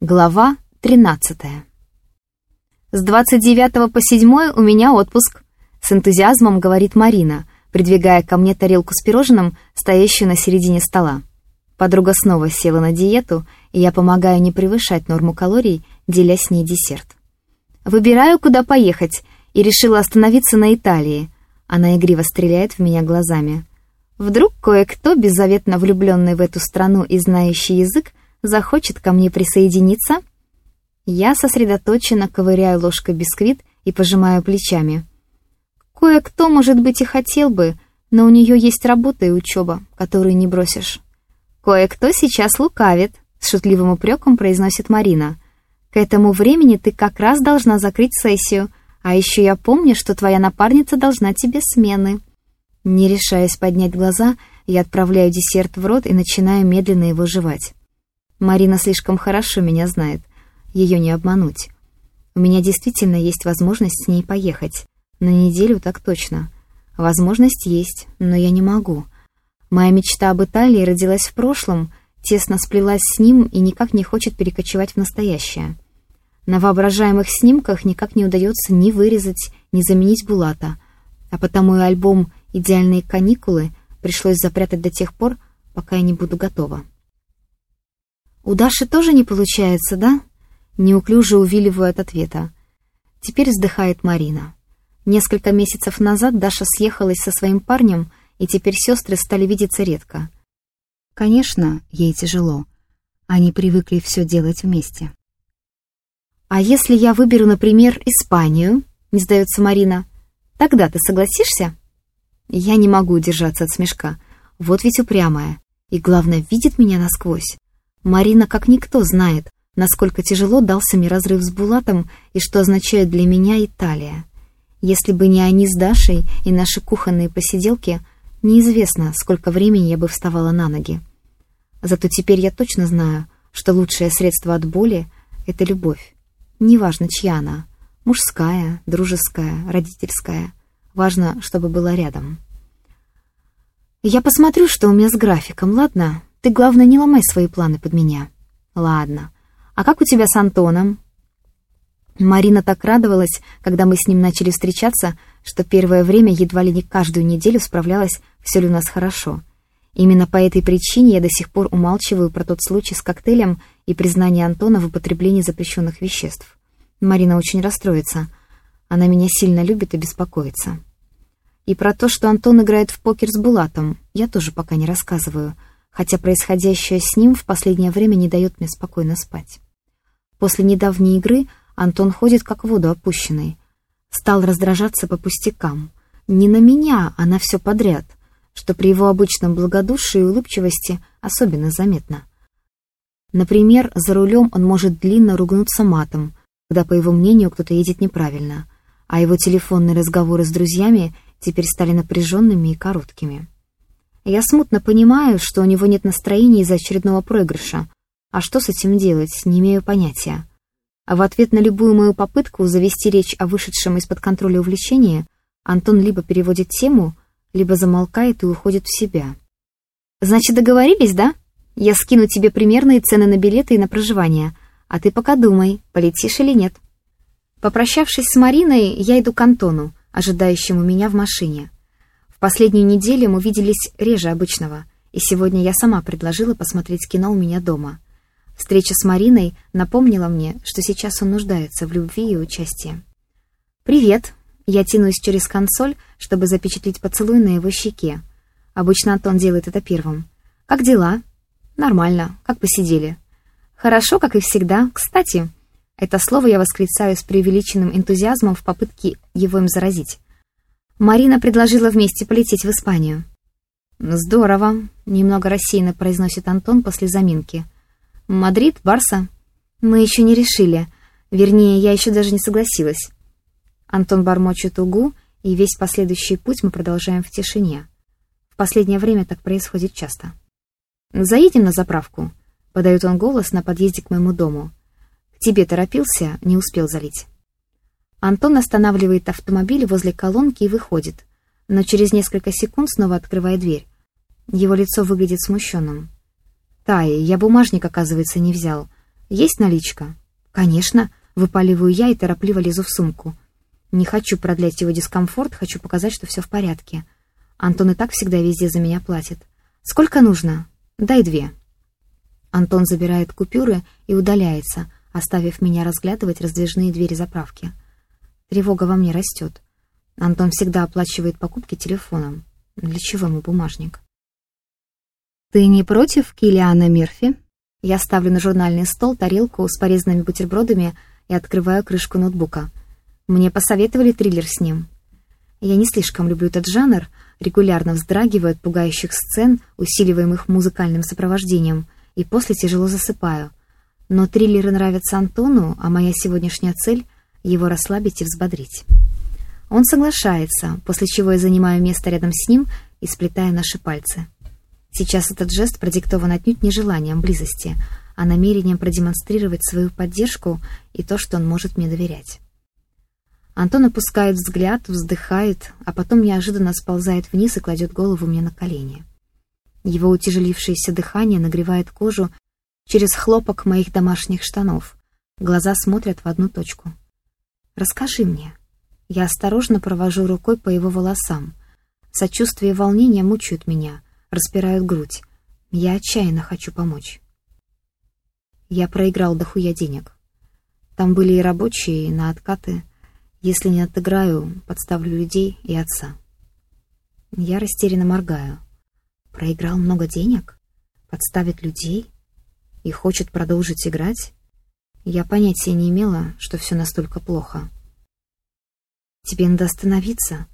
Глава 13. «С 29 по 7 у меня отпуск», — с энтузиазмом говорит Марина, придвигая ко мне тарелку с пирожным, стоящую на середине стола. Подруга снова села на диету, и я помогаю не превышать норму калорий, деля с ней десерт. Выбираю, куда поехать, и решила остановиться на Италии. Она игриво стреляет в меня глазами. Вдруг кое-кто, беззаветно влюбленный в эту страну и знающий язык, захочет ко мне присоединиться? Я сосредоточенно ковыряю ложкой бисквит и пожимаю плечами. Кое-кто, может быть, и хотел бы, но у нее есть работа и учеба, которую не бросишь. Кое-кто сейчас лукавит, с шутливым упреком произносит Марина. К этому времени ты как раз должна закрыть сессию, а еще я помню, что твоя напарница должна тебе смены. Не решаясь поднять глаза, я отправляю десерт в рот и начинаю медленно его жевать. Марина слишком хорошо меня знает. Ее не обмануть. У меня действительно есть возможность с ней поехать. На неделю так точно. Возможность есть, но я не могу. Моя мечта об Италии родилась в прошлом, тесно сплелась с ним и никак не хочет перекочевать в настоящее. На воображаемых снимках никак не удается ни вырезать, ни заменить Булата, а потому и альбом «Идеальные каникулы» пришлось запрятать до тех пор, пока я не буду готова. «У Даши тоже не получается, да?» Неуклюже увиливаю от ответа. Теперь вздыхает Марина. Несколько месяцев назад Даша съехалась со своим парнем, и теперь сестры стали видеться редко. Конечно, ей тяжело. Они привыкли все делать вместе. «А если я выберу, например, Испанию?» — не сдается Марина. «Тогда ты согласишься?» Я не могу удержаться от смешка. Вот ведь упрямая. И, главное, видит меня насквозь. Марина как никто знает, насколько тяжело дался мне разрыв с Булатом и что означает для меня Италия. Если бы не они с Дашей и наши кухонные посиделки, неизвестно, сколько времени я бы вставала на ноги. Зато теперь я точно знаю, что лучшее средство от боли — это любовь. Неважно, чья она — мужская, дружеская, родительская. Важно, чтобы была рядом. «Я посмотрю, что у меня с графиком, ладно?» Ты, главное, не ломай свои планы под меня. Ладно. А как у тебя с Антоном? Марина так радовалась, когда мы с ним начали встречаться, что первое время едва ли не каждую неделю справлялась, все ли у нас хорошо. Именно по этой причине я до сих пор умалчиваю про тот случай с коктейлем и признание Антона в употреблении запрещенных веществ. Марина очень расстроится. Она меня сильно любит и беспокоится. И про то, что Антон играет в покер с Булатом, я тоже пока не рассказываю — хотя происходящее с ним в последнее время не дает мне спокойно спать. После недавней игры Антон ходит как в воду опущенный. Стал раздражаться по пустякам. Не на меня, а на все подряд, что при его обычном благодушии и улыбчивости особенно заметно. Например, за рулем он может длинно ругнуться матом, когда, по его мнению, кто-то едет неправильно, а его телефонные разговоры с друзьями теперь стали напряженными и короткими. Я смутно понимаю, что у него нет настроения из-за очередного проигрыша. А что с этим делать, не имею понятия. А в ответ на любую мою попытку завести речь о вышедшем из-под контроля увлечении, Антон либо переводит тему, либо замолкает и уходит в себя. «Значит, договорились, да? Я скину тебе примерные цены на билеты и на проживание, а ты пока думай, полетишь или нет». Попрощавшись с Мариной, я иду к Антону, ожидающему меня в машине. Последнюю неделю мы виделись реже обычного, и сегодня я сама предложила посмотреть кино у меня дома. Встреча с Мариной напомнила мне, что сейчас он нуждается в любви и участии. «Привет!» Я тянусь через консоль, чтобы запечатлеть поцелуй на его щеке. Обычно Антон делает это первым. «Как дела?» «Нормально. Как посидели?» «Хорошо, как и всегда. Кстати...» Это слово я восклицаю с преувеличенным энтузиазмом в попытке его им заразить. Марина предложила вместе полететь в Испанию. «Здорово», — немного рассеянно произносит Антон после заминки. «Мадрид, Барса?» «Мы еще не решили. Вернее, я еще даже не согласилась». Антон бормочет угу, и весь последующий путь мы продолжаем в тишине. В последнее время так происходит часто. «Заедем на заправку», — подает он голос на подъезде к моему дому. «К тебе торопился, не успел залить». Антон останавливает автомобиль возле колонки и выходит, но через несколько секунд снова открывает дверь. Его лицо выглядит смущенным. «Тай, я бумажник, оказывается, не взял. «Есть наличка?» «Конечно», — выпаливаю я и торопливо лезу в сумку. Не хочу продлять его дискомфорт, хочу показать, что все в порядке. Антон и так всегда везде за меня платит. «Сколько нужно?» «Дай две». Антон забирает купюры и удаляется, оставив меня разглядывать раздвижные двери заправки. Тревога во мне растет. Антон всегда оплачивает покупки телефоном. Для чего ему бумажник? «Ты не против Килиана Мерфи?» Я ставлю на журнальный стол тарелку с порезанными бутербродами и открываю крышку ноутбука. Мне посоветовали триллер с ним. Я не слишком люблю этот жанр, регулярно вздрагиваю от пугающих сцен, усиливаемых музыкальным сопровождением, и после тяжело засыпаю. Но триллеры нравятся Антону, а моя сегодняшняя цель — его расслабить и взбодрить. Он соглашается, после чего я занимаю место рядом с ним и сплетаю наши пальцы. Сейчас этот жест продиктован отнюдь не желанием близости, а намерением продемонстрировать свою поддержку и то, что он может мне доверять. Антон опускает взгляд, вздыхает, а потом неожиданно сползает вниз и кладет голову мне на колени. Его утяжелившееся дыхание нагревает кожу через хлопок моих домашних штанов. Глаза смотрят в одну точку. «Расскажи мне». Я осторожно провожу рукой по его волосам. Сочувствие и волнение мучают меня, распирают грудь. Я отчаянно хочу помочь. Я проиграл дохуя денег. Там были и рабочие, и на откаты. Если не отыграю, подставлю людей и отца. Я растерянно моргаю. Проиграл много денег? Подставит людей? И хочет продолжить играть? Я понятия не имела, что все настолько плохо. Тебе надо остановиться.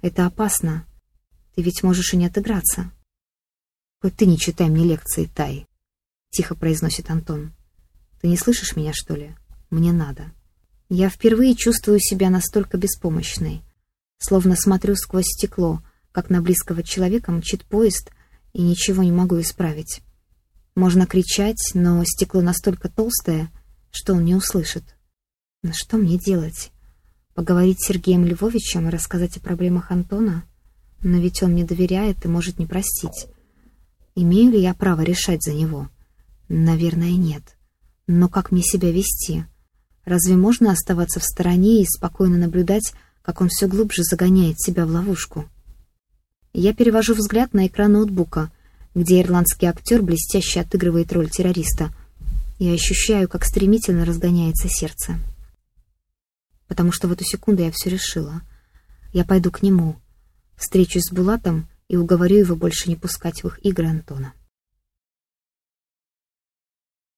Это опасно. Ты ведь можешь и не отыграться. Хоть ты не читай мне лекции, Тай. Тихо произносит Антон. Ты не слышишь меня, что ли? Мне надо. Я впервые чувствую себя настолько беспомощной. Словно смотрю сквозь стекло, как на близкого человека мчит поезд, и ничего не могу исправить. Можно кричать, но стекло настолько толстое, что он не услышит. Но что мне делать? Поговорить с Сергеем Львовичем и рассказать о проблемах Антона? Но ведь он мне доверяет и может не простить. Имею ли я право решать за него? Наверное, нет. Но как мне себя вести? Разве можно оставаться в стороне и спокойно наблюдать, как он все глубже загоняет себя в ловушку? Я перевожу взгляд на экран ноутбука, где ирландский актер блестяще отыгрывает роль террориста, и ощущаю, как стремительно разгоняется сердце потому что в эту секунду я все решила. Я пойду к нему, встречусь с Булатом и уговорю его больше не пускать в их игры Антона.